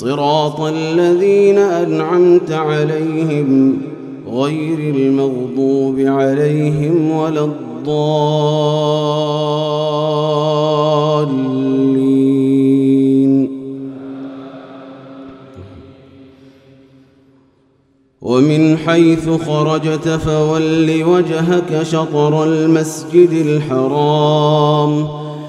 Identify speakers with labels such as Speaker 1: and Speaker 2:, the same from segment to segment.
Speaker 1: صراط الذين أنعمت عليهم غير المغضوب عليهم ولا الضالين. ومن حيث خرجت فول وجهك شطر المسجد الحرام.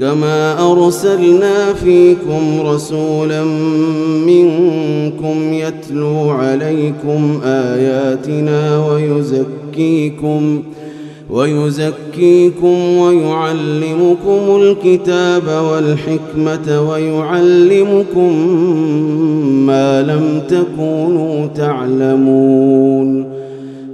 Speaker 1: كما أرسلنا فيكم رسولا منكم يتلو عليكم آياتنا ويزكيكم ويزكيكم ويعلمكم الكتاب والحكمة ويعلمكم ما لم تكونوا تعلمون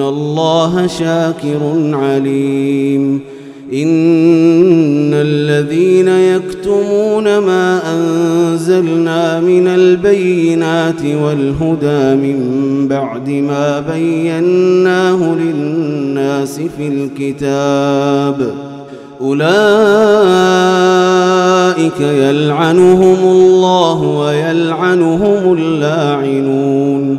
Speaker 1: الله شاكر عليم إن الذين يكتمون ما أنزلنا من البينات والهدى من بعد ما بيناه للناس في الكتاب أولئك يلعنهم الله ويلعنهم اللاعنون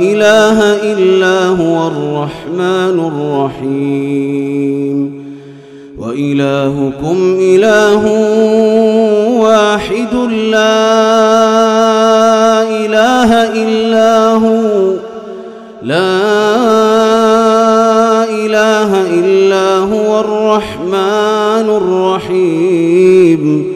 Speaker 1: إله إلا هو الرحمن الرحيم. وإلهكم إله واحد لا إله إلا هو. لا إله إلا هو الرحمن الرحيم.